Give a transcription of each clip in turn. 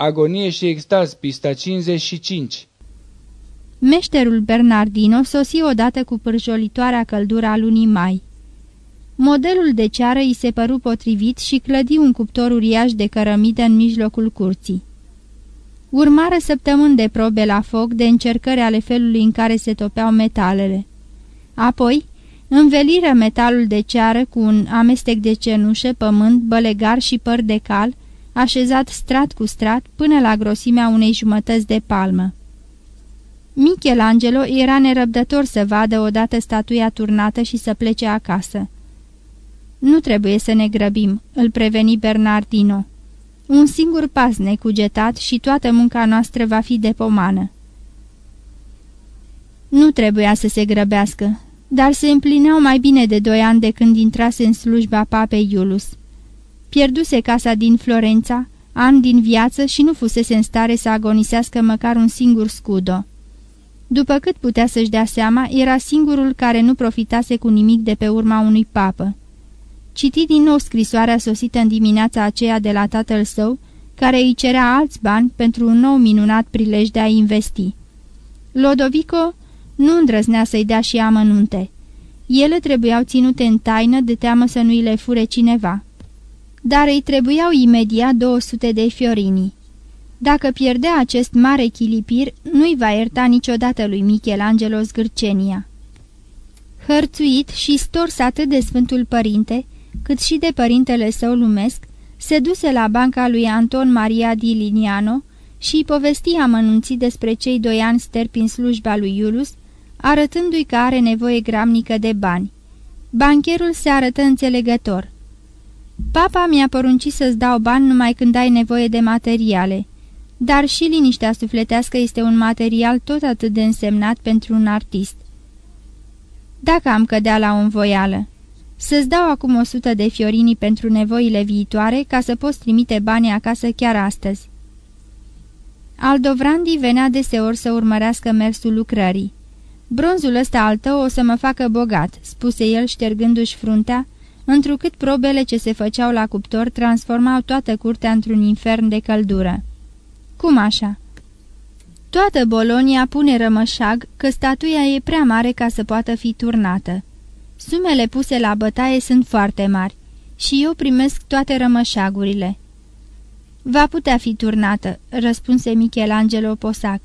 Agonie și extaz, pista 55 Meșterul Bernardino sosi odată cu pârjolitoarea căldura lunii mai. Modelul de ceară îi se păru potrivit și clădi un cuptor uriaș de cărămidă în mijlocul curții. Urmară săptămâni de probe la foc de încercări ale felului în care se topeau metalele. Apoi, înveliră metalul de ceară cu un amestec de cenușă, pământ, bălegar și păr de cal, așezat strat cu strat până la grosimea unei jumătăți de palmă. Michelangelo era nerăbdător să vadă odată statuia turnată și să plece acasă. Nu trebuie să ne grăbim," îl preveni Bernardino. Un singur pas necugetat și toată munca noastră va fi de pomană." Nu trebuia să se grăbească, dar se împlineau mai bine de doi ani de când intrase în slujba papei Iulus. Pierduse casa din Florența, an din viață și nu fusese în stare să agonisească măcar un singur scudo. După cât putea să-și dea seama, era singurul care nu profitase cu nimic de pe urma unui papă. Citi din nou scrisoarea sosită în dimineața aceea de la tatăl său, care îi cerea alți bani pentru un nou minunat prilej de a investi. Lodovico nu îndrăznea să-i dea și amănunte. Ele trebuiau ținute în taină de teamă să nu-i le fure cineva. Dar îi trebuiau imediat 200 de fiorini. Dacă pierdea acest mare chilipir, nu-i va ierta niciodată lui Michelangelo zgârcenia. Hărțuit și stors atât de Sfântul Părinte, cât și de părintele său lumesc, se duse la banca lui Anton Maria di Liniano și îi povesti amănunțit despre cei doi ani sterpi în slujba lui Iulus, arătându-i că are nevoie gramnică de bani. Bancherul se arătă înțelegător. Papa mi-a poruncit să-ți dau bani numai când ai nevoie de materiale, dar și liniștea sufletească este un material tot atât de însemnat pentru un artist. Dacă am cădea la o învoială, să-ți dau acum o sută de fiorini pentru nevoile viitoare ca să poți trimite banii acasă chiar astăzi. Aldovrandi venea deseori să urmărească mersul lucrării. Bronzul ăsta al tău o să mă facă bogat," spuse el ștergându-și fruntea, întrucât probele ce se făceau la cuptor transformau toată curtea într-un infern de căldură. Cum așa?" Toată Bolonia pune rămășag că statuia e prea mare ca să poată fi turnată. Sumele puse la bătaie sunt foarte mari și eu primesc toate rămășagurile." Va putea fi turnată," răspunse Michelangelo Posac.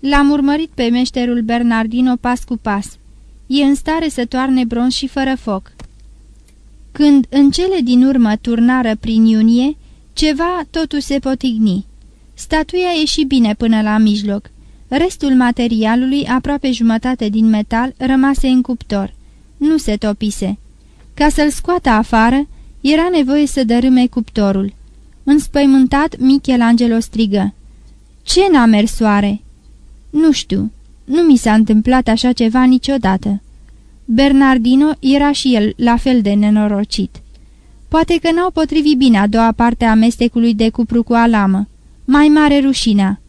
L-am urmărit pe meșterul Bernardino pas cu pas. E în stare să toarne bronz și fără foc. Când în cele din urmă turnară prin iunie, ceva totul se potigni. Statuia ieși bine până la mijloc. Restul materialului, aproape jumătate din metal, rămase în cuptor. Nu se topise. Ca să-l scoată afară, era nevoie să dărâme cuptorul. Înspăimântat, Michelangelo strigă. Ce n-a mers soare?" Nu știu, nu mi s-a întâmplat așa ceva niciodată." Bernardino era și el la fel de nenorocit. Poate că n-au potrivit bine a doua parte a amestecului de cupru cu alamă. Mai mare rușinea.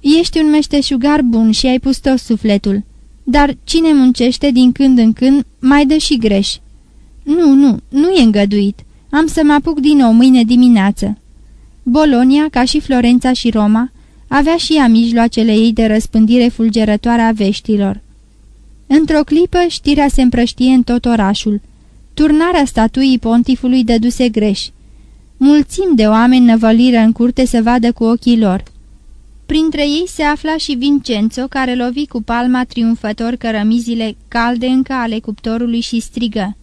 Ești un meșteșugar bun și ai pus tot sufletul, dar cine muncește din când în când mai dă și greș. Nu, nu, nu e îngăduit. Am să mă apuc din nou mâine dimineață. Bolonia, ca și Florența și Roma, avea și ea mijloacele ei de răspândire fulgerătoare a veștilor. Într-o clipă, știrea se împrăștie în tot orașul. Turnarea statuii pontifului dăduse greș. Mulțim de oameni năvăliră în curte să vadă cu ochii lor. Printre ei se afla și Vincenzo, care lovi cu palma triumfător cărămizile calde încă ale cuptorului și strigă.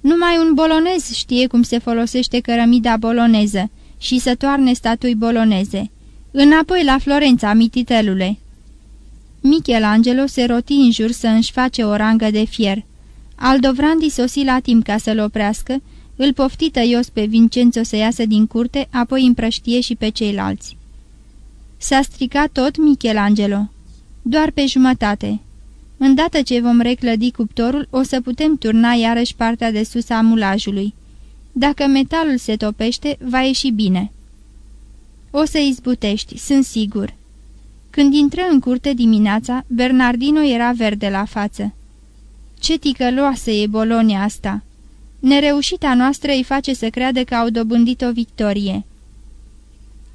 Numai un bolonez știe cum se folosește cărămida boloneză și să toarne statui boloneze. Înapoi la Florența, mititelule!" Michelangelo se roti în jur să își face o rangă de fier. Aldovrandi sosi la timp ca să-l oprească, îl pofti tăios pe Vincenzo să iasă din curte, apoi împrăștie și pe ceilalți. S-a stricat tot Michelangelo. Doar pe jumătate. Îndată ce vom reclădi cuptorul, o să putem turna iarăși partea de sus a mulajului. Dacă metalul se topește, va ieși bine. O să izbutești, sunt sigur." Când intră în curte dimineața, Bernardino era verde la față. Ce ticăloasă e Bolonia asta! Nereușita noastră îi face să creadă că au dobândit o victorie.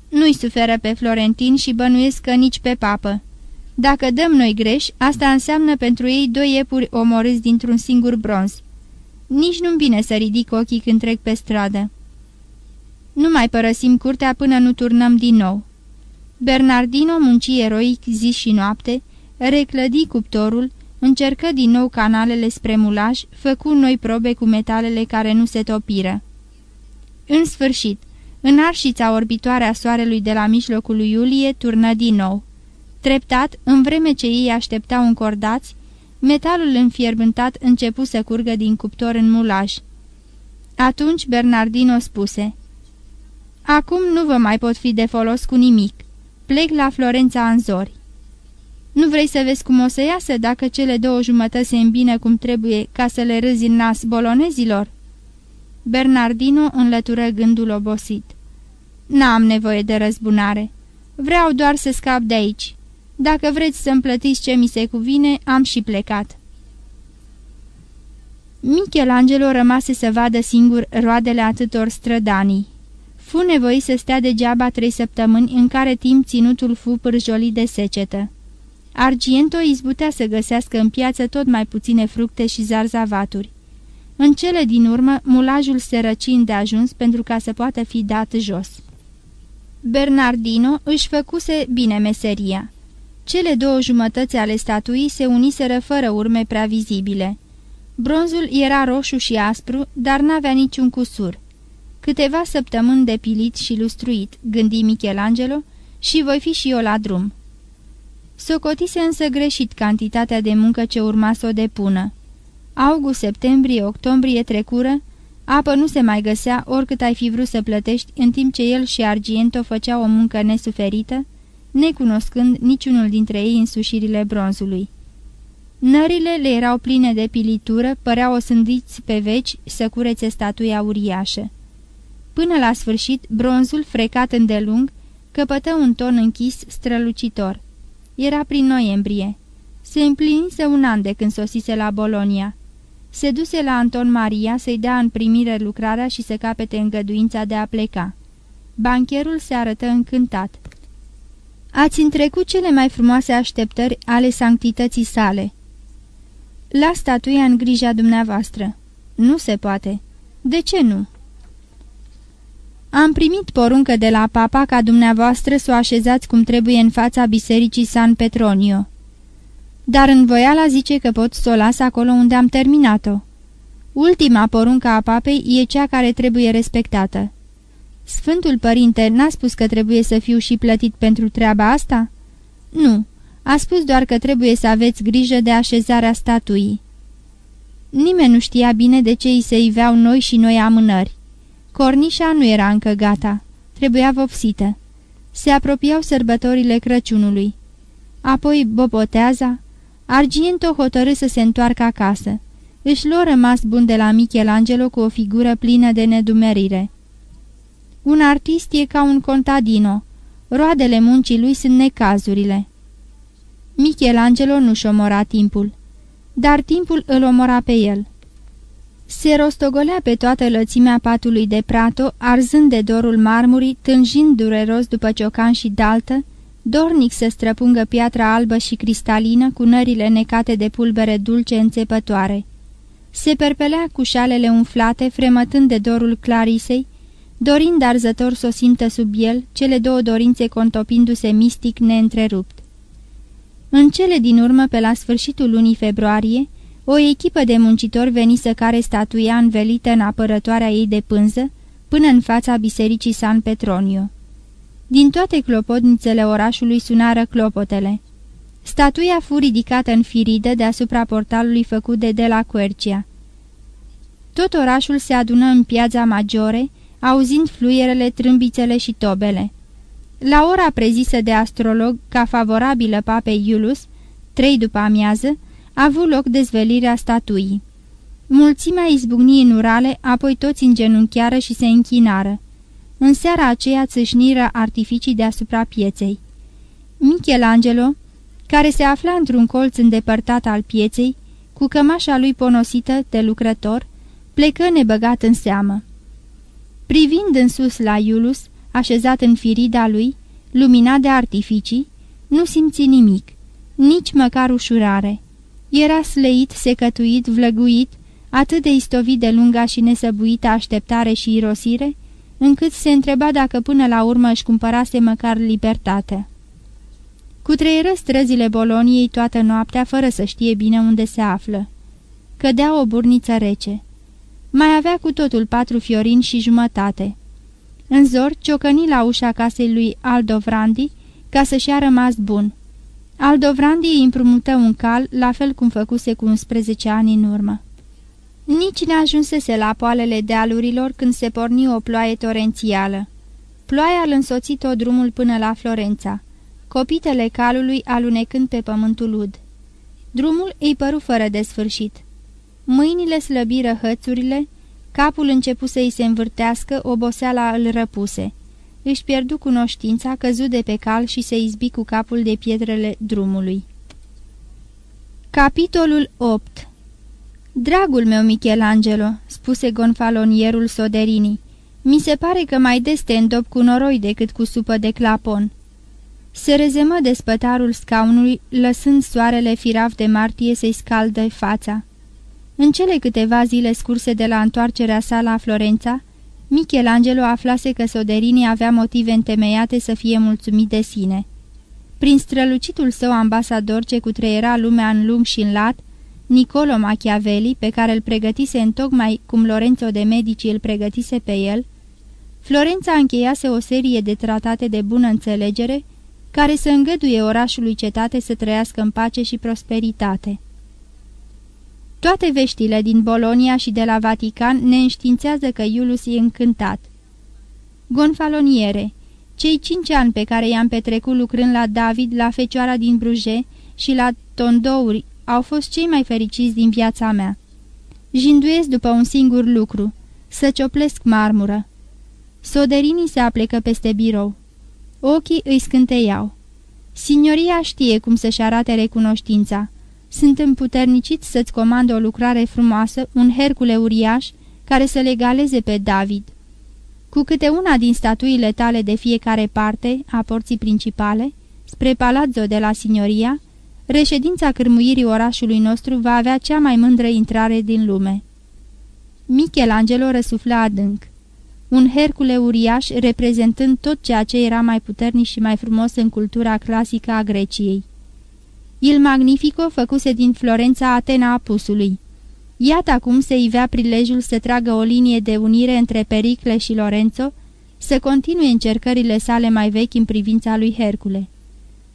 Nu-i suferă pe Florentin și bănuiesc că nici pe papă. Dacă dăm noi greș, asta înseamnă pentru ei doi iepuri omorâți dintr-un singur bronz. Nici nu-mi bine să ridic ochii când trec pe stradă. Nu mai părăsim curtea până nu turnăm din nou. Bernardino munci eroic zi și noapte, reclădi cuptorul, încercă din nou canalele spre mulaj, făcu noi probe cu metalele care nu se topiră. În sfârșit, în arșița orbitoare a soarelui de la mijlocul lui iulie turnă din nou. Treptat, în vreme ce ei așteptau încordați, metalul înfierbântat începu să curgă din cuptor în mulaj. Atunci Bernardino spuse, Acum nu vă mai pot fi de folos cu nimic. Plec la Florența în zori. Nu vrei să vezi cum o să iasă dacă cele două jumătăți se îmbină cum trebuie ca să le râzi în nas bolonezilor?" Bernardino înlătură gândul obosit. N-am nevoie de răzbunare. Vreau doar să scap de aici. Dacă vreți să-mi plătiți ce mi se cuvine, am și plecat." Michelangelo rămase să vadă singur roadele atâtor strădanii. Fu nevoit să stea degeaba trei săptămâni în care timp ținutul fu pârjolit de secetă. Argiento izbutea să găsească în piață tot mai puține fructe și zarzavaturi. În cele din urmă, mulajul se răci de ajuns pentru ca să poată fi dat jos. Bernardino își făcuse bine meseria. Cele două jumătăți ale statuii se uniseră fără urme prea vizibile. Bronzul era roșu și aspru, dar n-avea niciun cusur. Câteva săptămâni de pilit și lustruit, gândi Michelangelo, și voi fi și eu la drum. Socotise însă greșit cantitatea de muncă ce urma să o depună. August, septembrie, octombrie trecură, apă nu se mai găsea oricât ai fi vrut să plătești, în timp ce el și Argento făceau o muncă nesuferită, necunoscând niciunul dintre ei însușirile bronzului. Nările le erau pline de pilitură, păreau osândiți pe veci să curețe statuia uriașă. Până la sfârșit, bronzul, frecat îndelung, căpătă un ton închis strălucitor. Era prin noiembrie. Se împlinise un an de când sosise la Bolonia. Se duse la Anton Maria să-i dea în primire lucrarea și să capete îngăduința de a pleca. Bancherul se arătă încântat. Ați întrecut cele mai frumoase așteptări ale sanctității sale." La statuia în grija dumneavoastră." Nu se poate." De ce nu?" Am primit poruncă de la papa ca dumneavoastră să o așezați cum trebuie în fața bisericii San Petronio. Dar în voiala zice că pot să o las acolo unde am terminat-o. Ultima poruncă a papei e cea care trebuie respectată. Sfântul Părinte n-a spus că trebuie să fiu și plătit pentru treaba asta? Nu, a spus doar că trebuie să aveți grijă de așezarea statuii. Nimeni nu știa bine de ce îi se iveau noi și noi amânări. Cornișa nu era încă gata, trebuia vopsită. Se apropiau sărbătorile Crăciunului. Apoi boboteaza. Argento hotărâ să se întoarcă acasă. Își luă rămas bun de la Michelangelo cu o figură plină de nedumerire. Un artist e ca un contadino. Roadele muncii lui sunt necazurile. Michelangelo nu-și omora timpul, dar timpul îl omora pe el. Se rostogolea pe toată lățimea patului de prato, arzând de dorul marmurii, tânjind dureros după ciocan și daltă, dornic să străpungă piatra albă și cristalină cu nările necate de pulbere dulce înțepătoare. Se perpelea cu șalele umflate, fremătând de dorul Clarisei, dorind arzător să o simtă sub el, cele două dorințe contopindu-se mistic neîntrerupt. În cele din urmă, pe la sfârșitul lunii februarie, o echipă de muncitori veni să care statuia învelită în apărătoarea ei de pânză până în fața bisericii San Petronio. Din toate clopotnițele orașului sunară clopotele. Statuia fu ridicată în firidă deasupra portalului făcut de De la Quercia. Tot orașul se adună în piața Maggiore, auzind fluierele, trâmbițele și tobele. La ora prezisă de astrolog ca favorabilă papei Iulus, trei după amiază, a avut loc dezvelirea statuii. Mulțimea izbucni în urale, apoi toți îngenunchiară și se închinară. În seara aceea țâșniră artificii deasupra pieței. Michelangelo, care se afla într-un colț îndepărtat al pieței, cu cămașa lui ponosită de lucrător, plecă nebăgat în seamă. Privind în sus la Iulus, așezat în firida lui, luminat de artificii, nu simți nimic, nici măcar ușurare. Era sleit, secătuit, vlăguit, atât de istovit de lunga și nesăbuită așteptare și irosire, încât se întreba dacă până la urmă își cumpărase măcar libertatea. Cutreieră străzile Boloniei toată noaptea fără să știe bine unde se află. Cădea o burniță rece. Mai avea cu totul patru fiorini și jumătate. În zor, ciocăni la ușa casei lui Aldovrandi ca să-și a rămas bun. Aldovrandi îi împrumută un cal, la fel cum făcuse cu 11 ani în urmă. Nici ne-ajunsese la poalele dealurilor când se porni o ploaie torențială. Ploaia îl însoțit tot drumul până la Florența, copitele calului alunecând pe pământul ud. Drumul îi păru fără de sfârșit. Mâinile slăbiră hățurile, capul începu să-i se învârtească, oboseala îl răpuse. Își pierdu cunoștința, căzu de pe cal și se izbi cu capul de pietrele drumului. Capitolul 8 Dragul meu, Michelangelo," spuse gonfalonierul Soderini, mi se pare că mai des te îndop cu noroi decât cu supă de clapon." Se rezemă de spătarul scaunului, lăsând soarele firav de martie să-i scaldă fața. În cele câteva zile scurse de la întoarcerea sa la Florența, Michelangelo aflase că Soderini avea motive întemeiate să fie mulțumit de sine. Prin strălucitul său ambasador ce cutreiera lumea în lung și în lat, Nicolo Machiavelli, pe care îl pregătise în tocmai cum Lorenzo de Medici îl pregătise pe el, Florența încheiase o serie de tratate de bună înțelegere care să îngăduie orașului cetate să trăiască în pace și prosperitate. Toate veștile din Bolonia și de la Vatican ne înștiințează că Iulus e încântat. Gonfaloniere, cei cinci ani pe care i-am petrecut lucrând la David, la Fecioara din Bruje și la Tondouri au fost cei mai fericiți din viața mea. Jinduiesc după un singur lucru, să cioplesc marmură. Soderini se aplecă peste birou. Ochii îi scânteiau. Signoria știe cum să-și arate recunoștința. Sunt împuternicit să-ți comand o lucrare frumoasă, un Hercule uriaș, care să legaleze pe David. Cu câte una din statuile tale de fiecare parte a porții principale, spre palazzo de la signoria, reședința cârmuirii orașului nostru va avea cea mai mândră intrare din lume. Michelangelo răsufla adânc. Un Hercule uriaș reprezentând tot ceea ce era mai puternic și mai frumos în cultura clasică a Greciei. Il Magnifico făcuse din Florența Atena apusului. Iată acum se ivea prilejul să tragă o linie de unire între Pericle și Lorenzo, să continue încercările sale mai vechi în privința lui Hercule.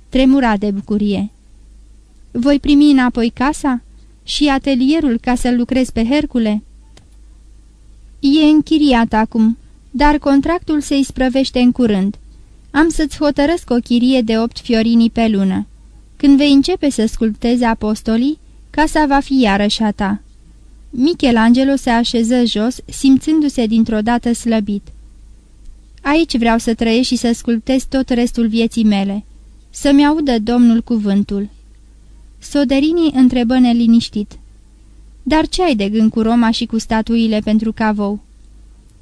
Tremura de bucurie. Voi primi înapoi casa? Și atelierul ca să lucrez pe Hercule?" E închiriat acum, dar contractul se isprăvește în curând. Am să-ți hotărăsc o chirie de opt fiorini pe lună. Când vei începe să sculptezi apostolii, casa va fi iarăși a ta." Michelangelo se așeză jos, simțându-se dintr-o dată slăbit. Aici vreau să trăiesc și să sculptez tot restul vieții mele. Să-mi audă Domnul cuvântul." Soderini întrebă neliniștit. Dar ce ai de gând cu Roma și cu statuile pentru cavou?"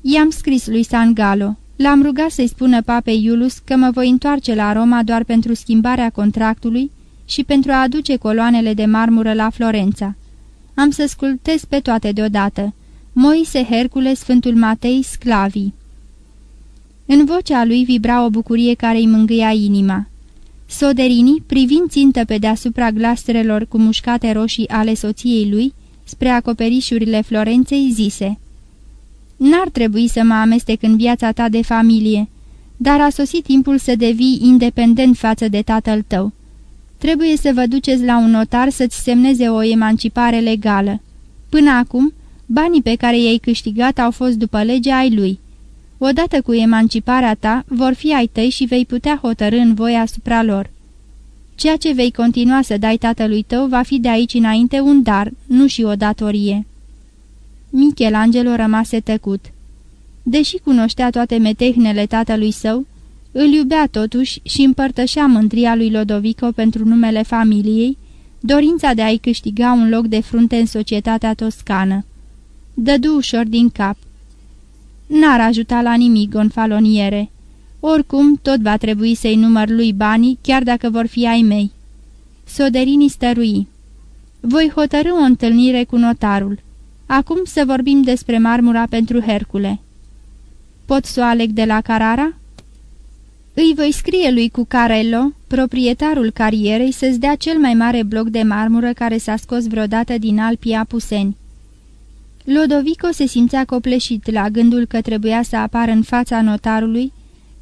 I-am scris lui San Galo. L-am rugat să-i spună papei Iulus că mă voi întoarce la Roma doar pentru schimbarea contractului și pentru a aduce coloanele de marmură la Florența. Am să sculptez pe toate deodată. Moise, Hercule, Sfântul Matei, sclavii. În vocea lui vibra o bucurie care îi mângâia inima. Soderini, privind țintă pe deasupra glastrelor cu mușcate roșii ale soției lui, spre acoperișurile Florenței, zise N-ar trebui să mă amestec în viața ta de familie, dar a sosit timpul să devii independent față de tatăl tău. Trebuie să vă duceți la un notar să-ți semneze o emancipare legală. Până acum, banii pe care i-ai câștigat au fost după legea ai lui. Odată cu emanciparea ta, vor fi ai tăi și vei putea hotărâ în voia asupra lor. Ceea ce vei continua să dai tatălui tău va fi de aici înainte un dar, nu și o datorie." Michelangelo rămase tăcut. Deși cunoștea toate metehnele tatălui său, îl iubea totuși și împărtășea mândria lui Lodovico pentru numele familiei, dorința de a-i câștiga un loc de frunte în societatea toscană. Dădu ușor din cap. N-ar ajuta la nimic, gonfaloniere. Oricum, tot va trebui să-i număr lui banii, chiar dacă vor fi ai mei. Soderini stărui. Voi hotărâ o întâlnire cu notarul. Acum să vorbim despre marmura pentru Hercule. Pot să o aleg de la Carara? Îi voi scrie lui Cucarello, proprietarul carierei, să-ți dea cel mai mare bloc de marmură care s-a scos vreodată din Alpii Apuseni. Lodovico se simțea copleșit la gândul că trebuia să apară în fața notarului,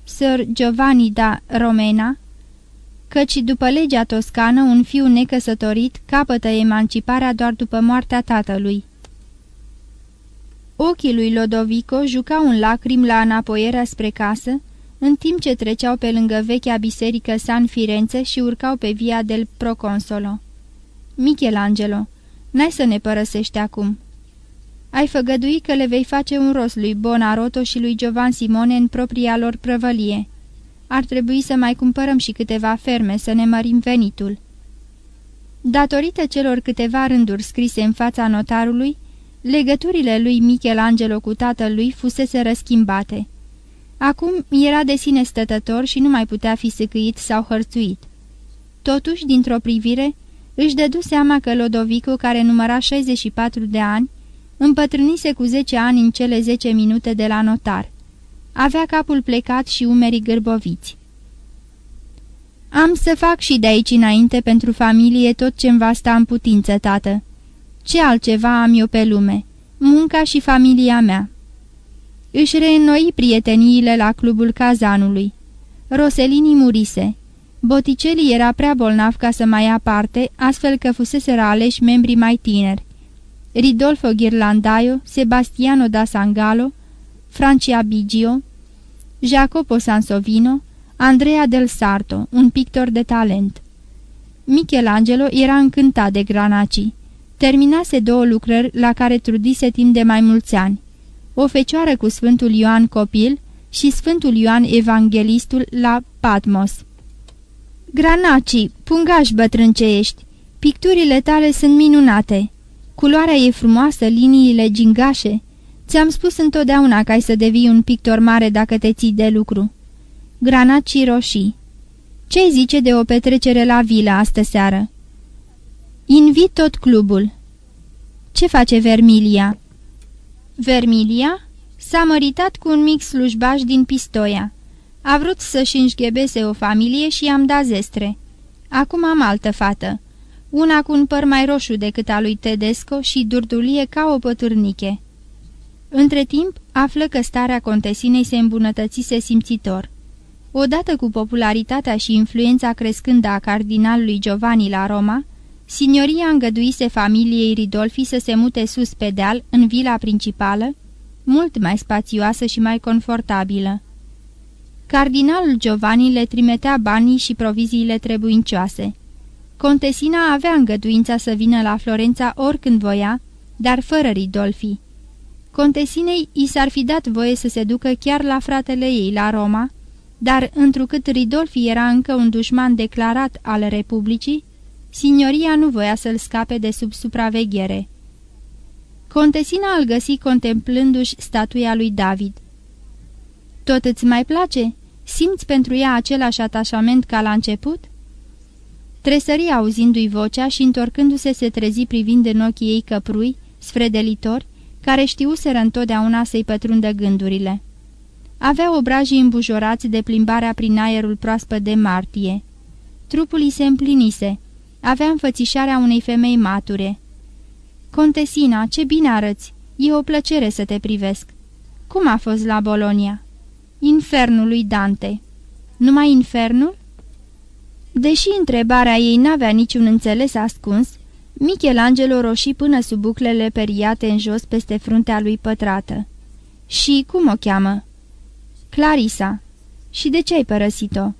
Sir Giovanni da Romena, căci după legea toscană un fiu necăsătorit capătă emanciparea doar după moartea tatălui. Ochii lui Lodovico jucau un lacrim la înapoierea spre casă, în timp ce treceau pe lângă vechea biserică San Firenze și urcau pe via del Proconsolo. Michelangelo, n-ai să ne părăsești acum. Ai făgădui că le vei face un rost lui Bonaroto și lui Giovan Simone în propria lor prăvălie. Ar trebui să mai cumpărăm și câteva ferme să ne mărim venitul. Datorită celor câteva rânduri scrise în fața notarului, legăturile lui Michelangelo cu tatălui fusese răschimbate. Acum era de sine stătător și nu mai putea fi săcăit sau hărțuit. Totuși, dintr-o privire, își dădu seama că Lodovico, care număra 64 de ani, împătrânise cu 10 ani în cele 10 minute de la notar. Avea capul plecat și umerii gârboviți. Am să fac și de aici înainte pentru familie tot ce-mi va sta în putință, tată. Ce altceva am eu pe lume? Munca și familia mea." Își reînnoi prieteniile la clubul cazanului. Roselini murise. Boticelli era prea bolnav ca să mai ia parte, astfel că fusese aleși membrii mai tineri. Ridolfo Ghirlandaio, Sebastiano da Sangalo, Francia Bigio, Jacopo Sansovino, Andrea del Sarto, un pictor de talent. Michelangelo era încântat de Granaci. Terminase două lucrări la care trudise timp de mai mulți ani o fecioară cu Sfântul Ioan Copil și Sfântul Ioan Evanghelistul la Patmos. Granaci, pungaș bătrân ce ești, picturile tale sunt minunate. Culoarea e frumoasă, liniile gingașe. Ți-am spus întotdeauna că ai să devii un pictor mare dacă te ții de lucru. Granaci roșii. ce zice de o petrecere la vila astă seară? Invit tot clubul. Ce face Vermilia? Vermilia s-a măritat cu un mic slujbaș din Pistoia. A vrut să-și înșghebese o familie și i-am dat zestre. Acum am altă fată, una cu un păr mai roșu decât a lui Tedesco și durdulie ca o păturniche. Între timp, află că starea contesinei se îmbunătățise simțitor. Odată cu popularitatea și influența crescândă a cardinalului Giovanni la Roma, Signoria îngăduise familiei Ridolfi să se mute sus pe deal, în vila principală, mult mai spațioasă și mai confortabilă. Cardinalul Giovanni le trimitea banii și proviziile trebuincioase. Contesina avea îngăduința să vină la Florența oricând voia, dar fără Ridolfi. Contesinei i s-ar fi dat voie să se ducă chiar la fratele ei, la Roma, dar întrucât Ridolfi era încă un dușman declarat al Republicii, Signoria nu voia să-l scape de sub supraveghere. Contesina îl găsi contemplându-și statuia lui David. Tot îți mai place? Simți pentru ea același atașament ca la început?" Tresări auzindu-i vocea și întorcându-se se trezi privind în ochii ei căprui, sfredelitori, care știuseră întotdeauna să-i pătrundă gândurile. Avea obrajii îmbujorați de plimbarea prin aerul proaspăt de martie. Trupul îi se împlinise, avea înfățișarea unei femei mature. Contesina, ce bine arăți! E o plăcere să te privesc. Cum a fost la Bolonia? Infernul lui Dante. Numai infernul? Deși întrebarea ei n-avea niciun înțeles ascuns, Michelangelo roșii până sub buclele periate în jos peste fruntea lui pătrată. Și cum o cheamă? Clarisa. Și de ce ai părăsit-o?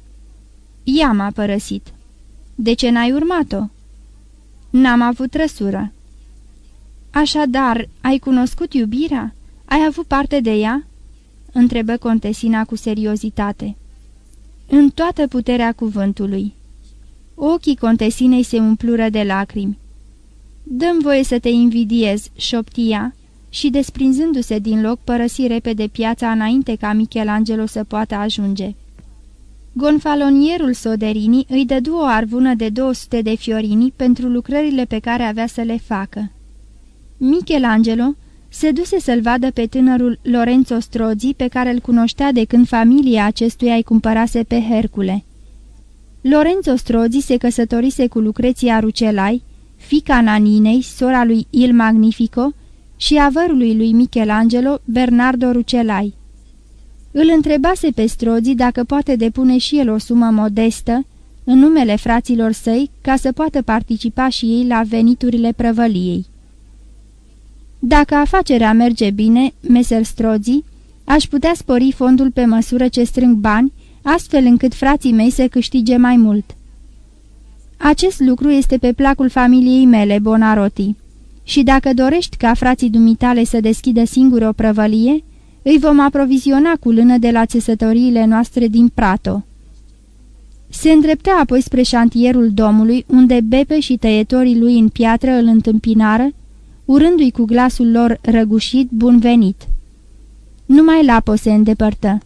Ea m-a părăsit. De ce n-ai urmat-o?" N-am avut trăsură." Așadar, ai cunoscut iubirea? Ai avut parte de ea?" întrebă contesina cu seriozitate. În toată puterea cuvântului. Ochii contesinei se umplură de lacrimi. Dăm voie să te invidiez," șoptia, și desprinzându-se din loc părăsi repede piața înainte ca Michelangelo să poată ajunge. Gonfalonierul Soderini îi dădu o arvună de 200 de fiorini pentru lucrările pe care avea să le facă. Michelangelo se duse să-l vadă pe tânărul Lorenzo Strozzi, pe care îl cunoștea de când familia acestuia îi cumpărase pe Hercule. Lorenzo Strozzi se căsătorise cu Lucreția Rucelai, fica Naninei, sora lui Il Magnifico, și avărului lui Michelangelo, Bernardo Rucelai. Îl întrebase pe Strozzi dacă poate depune și el o sumă modestă, în numele fraților săi, ca să poată participa și ei la veniturile prăvăliei. Dacă afacerea merge bine, meser Strozzi, aș putea spori fondul pe măsură ce strâng bani, astfel încât frații mei să câștige mai mult. Acest lucru este pe placul familiei mele, Bonaroti, și dacă dorești ca frații dumitale să deschidă singuri o prăvălie, îi vom aproviziona cu lână de la țesătoriile noastre din Prato. Se îndreptea apoi spre șantierul domului, unde Bepe și tăietorii lui în piatră îl întâmpinară, urându-i cu glasul lor răgușit bun venit. Numai Lapo se îndepărtă.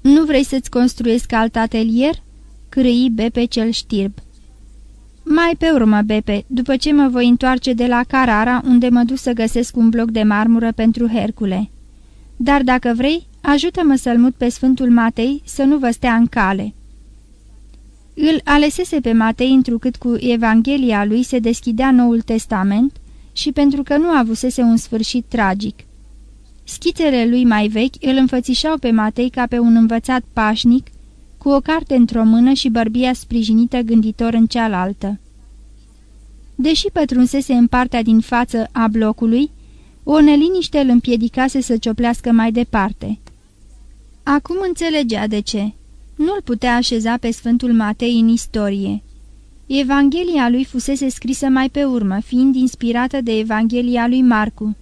Nu vrei să-ți construiesc alt atelier?" cârâi Bepe cel știrb. Mai pe urmă, Bepe, după ce mă voi întoarce de la Carara, unde mă duc să găsesc un bloc de marmură pentru Hercule. Dar dacă vrei, ajută-mă să-l mut pe Sfântul Matei să nu vă stea în cale." Îl alesese pe Matei întrucât cu Evanghelia lui se deschidea Noul Testament și pentru că nu avusese un sfârșit tragic. Schițele lui mai vechi îl înfățișau pe Matei ca pe un învățat pașnic, cu o carte într-o mână și bărbia sprijinită gânditor în cealaltă. Deși pătrunsese în partea din față a blocului, o neliniște îl împiedicase să cioplească mai departe. Acum înțelegea de ce. Nu-l putea așeza pe Sfântul Matei în istorie. Evanghelia lui fusese scrisă mai pe urmă, fiind inspirată de Evanghelia lui Marcu.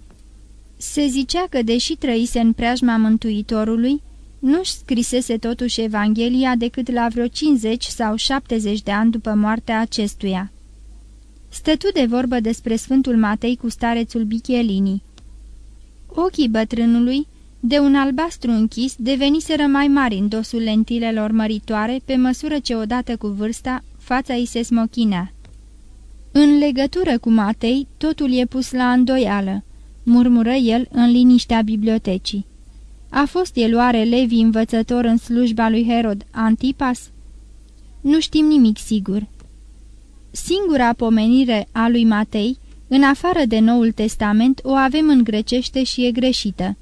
Se zicea că, deși trăise în preajma Mântuitorului, nu-și scrisese totuși Evanghelia decât la vreo 50 sau 70 de ani după moartea acestuia. Stătu de vorbă despre Sfântul Matei cu starețul Bichelini. Ochii bătrânului, de un albastru închis, deveniseră mai mari în dosul lentilelor măritoare, pe măsură ce odată cu vârsta, fața îi se smochinea. În legătură cu Matei, totul e pus la îndoială, murmură el în liniștea bibliotecii. A fost el oare Levi învățător în slujba lui Herod Antipas? Nu știm nimic sigur. Singura pomenire a lui Matei, în afară de Noul Testament, o avem în grecește și e greșită.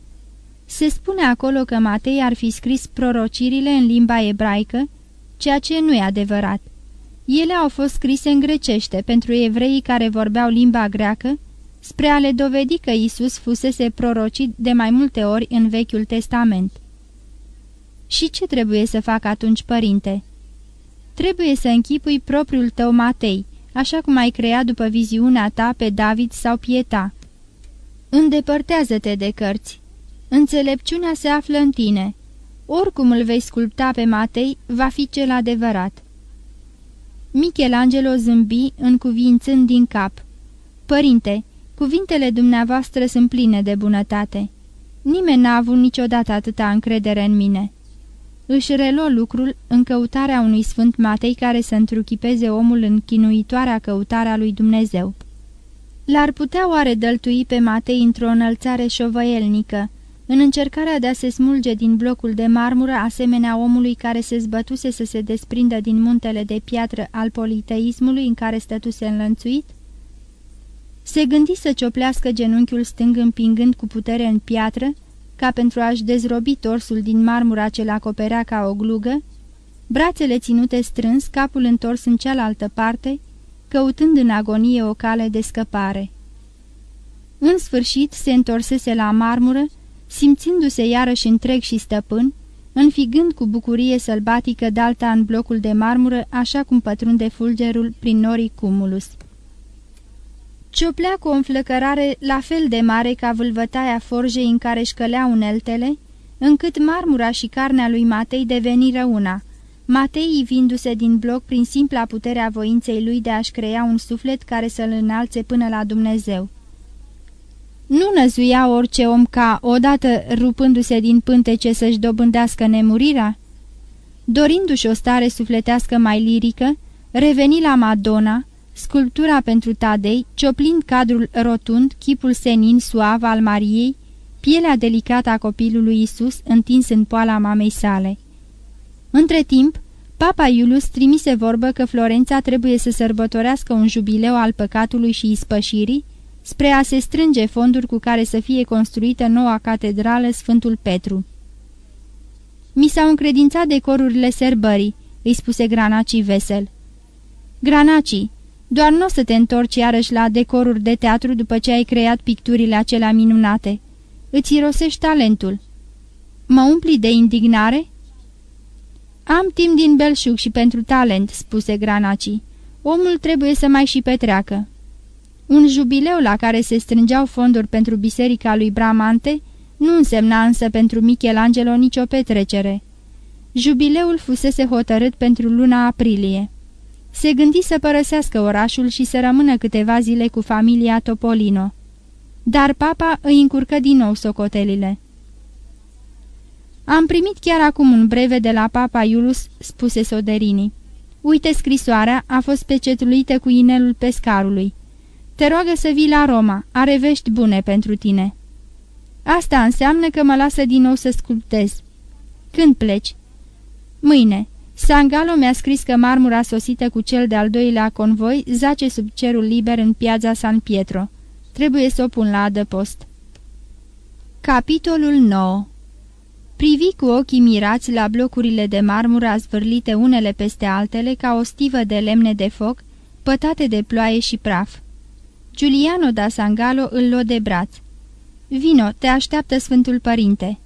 Se spune acolo că Matei ar fi scris prorocirile în limba ebraică, ceea ce nu e adevărat. Ele au fost scrise în grecește pentru evreii care vorbeau limba greacă, spre a le dovedi că Isus fusese prorocit de mai multe ori în Vechiul Testament. Și ce trebuie să fac atunci, părinte? Trebuie să închipui propriul tău Matei, așa cum ai creat după viziunea ta pe David sau Pieta. Îndepărtează-te de cărți. Înțelepciunea se află în tine. Oricum îl vei sculpta pe Matei, va fi cel adevărat. Michelangelo zâmbi, încuvințând din cap. Părinte, cuvintele dumneavoastră sunt pline de bunătate. Nimeni n-a avut niciodată atâta încredere în mine." Își reluă lucrul în căutarea unui sfânt Matei care să întruchipeze omul în chinuitoarea căutarea lui Dumnezeu. L-ar putea oare dăltui pe Matei într-o înălțare șovăielnică, în încercarea de a se smulge din blocul de marmură asemenea omului care se zbătuse să se desprindă din muntele de piatră al politeismului în care stătuse înlănțuit? Se gândi să cioplească genunchiul stâng împingând cu putere în piatră, ca pentru a-și dezrobi torsul din marmura ce l-acoperea ca o glugă, brațele ținute strâns, capul întors în cealaltă parte, căutând în agonie o cale de scăpare. În sfârșit se întorsese la marmură, simțindu-se iarăși întreg și stăpân, înfigând cu bucurie sălbatică dalta în blocul de marmură, așa cum pătrunde fulgerul prin norii cumulus. Cioplea cu o înflăcărare la fel de mare ca vâlvătaia forjei în care își călea uneltele, încât marmura și carnea lui Matei deveniră una, Matei ivindu-se din bloc prin simpla putere a voinței lui de a-și crea un suflet care să-l înalțe până la Dumnezeu. Nu năzuia orice om ca, odată rupându-se din pântece să-și dobândească nemurirea? Dorindu-și o stare sufletească mai lirică, reveni la Madonna, sculptura pentru Tadei, cioplind cadrul rotund, chipul senin suav al Mariei, pielea delicată a copilului Isus întins în poala mamei sale. Între timp, Papa Iulus trimise vorbă că Florența trebuie să sărbătorească un jubileu al păcatului și ispășirii, spre a se strânge fonduri cu care să fie construită noua catedrală Sfântul Petru. Mi s-au încredințat decorurile serbării," îi spuse Granaci vesel. Granaci, doar nu o să te întorci iarăși la decoruri de teatru după ce ai creat picturile acelea minunate. Îți irosești talentul." Mă umpli de indignare?" Am timp din belșug și pentru talent," spuse Granaci. Omul trebuie să mai și petreacă." Un jubileu la care se strângeau fonduri pentru biserica lui Bramante nu însemna însă pentru Michelangelo nicio petrecere. Jubileul fusese hotărât pentru luna aprilie. Se gândi să părăsească orașul și să rămână câteva zile cu familia Topolino. Dar papa îi încurcă din nou socotelile. Am primit chiar acum un breve de la papa Iulus," spuse Soderini. Uite scrisoarea, a fost pecetluită cu inelul pescarului. Te roagă să vii la Roma, are vești bune pentru tine." Asta înseamnă că mă lasă din nou să sculptez." Când pleci?" Mâine. Sangalo mi-a scris că marmura sosită cu cel de-al doilea convoi zace sub cerul liber în piața San Pietro. Trebuie să o pun la adăpost." Capitolul 9 Privi cu ochii mirați la blocurile de marmură zvârlite unele peste altele ca o stivă de lemne de foc, pătate de ploaie și praf. Giuliano da Sangalo îl luă de braț. Vino, te așteaptă Sfântul Părinte."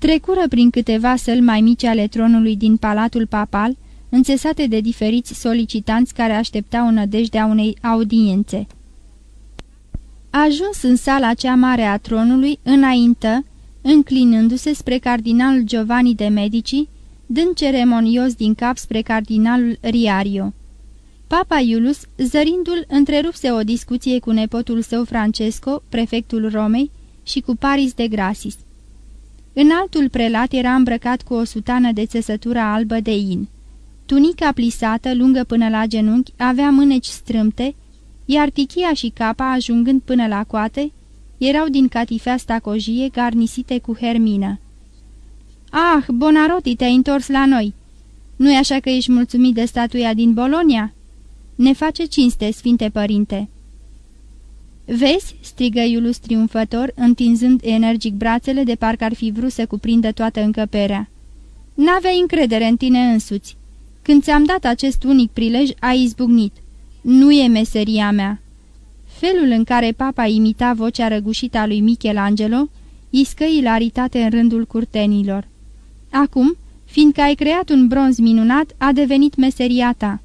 Trecură prin câteva săli mai mici ale tronului din Palatul Papal, înțesate de diferiți solicitanți care așteptau nădejdea unei audiențe. Ajuns în sala cea mare a tronului, înaintă, înclinându-se spre cardinalul Giovanni de Medici, dând ceremonios din cap spre cardinalul Riario. Papa Iulus, zărindu-l, întrerupse o discuție cu nepotul său Francesco, prefectul Romei, și cu Paris de Grasis. Înaltul prelat era îmbrăcat cu o sutană de țesătură albă de in. Tunica plisată, lungă până la genunchi, avea mâneci strâmte, iar tichia și capa, ajungând până la coate, erau din catifea stacojie garnisite cu hermină. Ah, Bonarotti, te-ai întors la noi! Nu-i așa că ești mulțumit de statuia din Bolonia?" Ne face cinste, Sfinte Părinte!" Vezi?" strigă Iulus triumfător, întinzând energic brațele de parcă ar fi vrut să cuprindă toată încăperea. N-aveai încredere în tine însuți. Când ți-am dat acest unic prilej, ai izbucnit. Nu e meseria mea." Felul în care papa imita vocea răgușită a lui Michelangelo iscă ilaritate în rândul curtenilor. Acum, fiindcă ai creat un bronz minunat, a devenit meseria ta."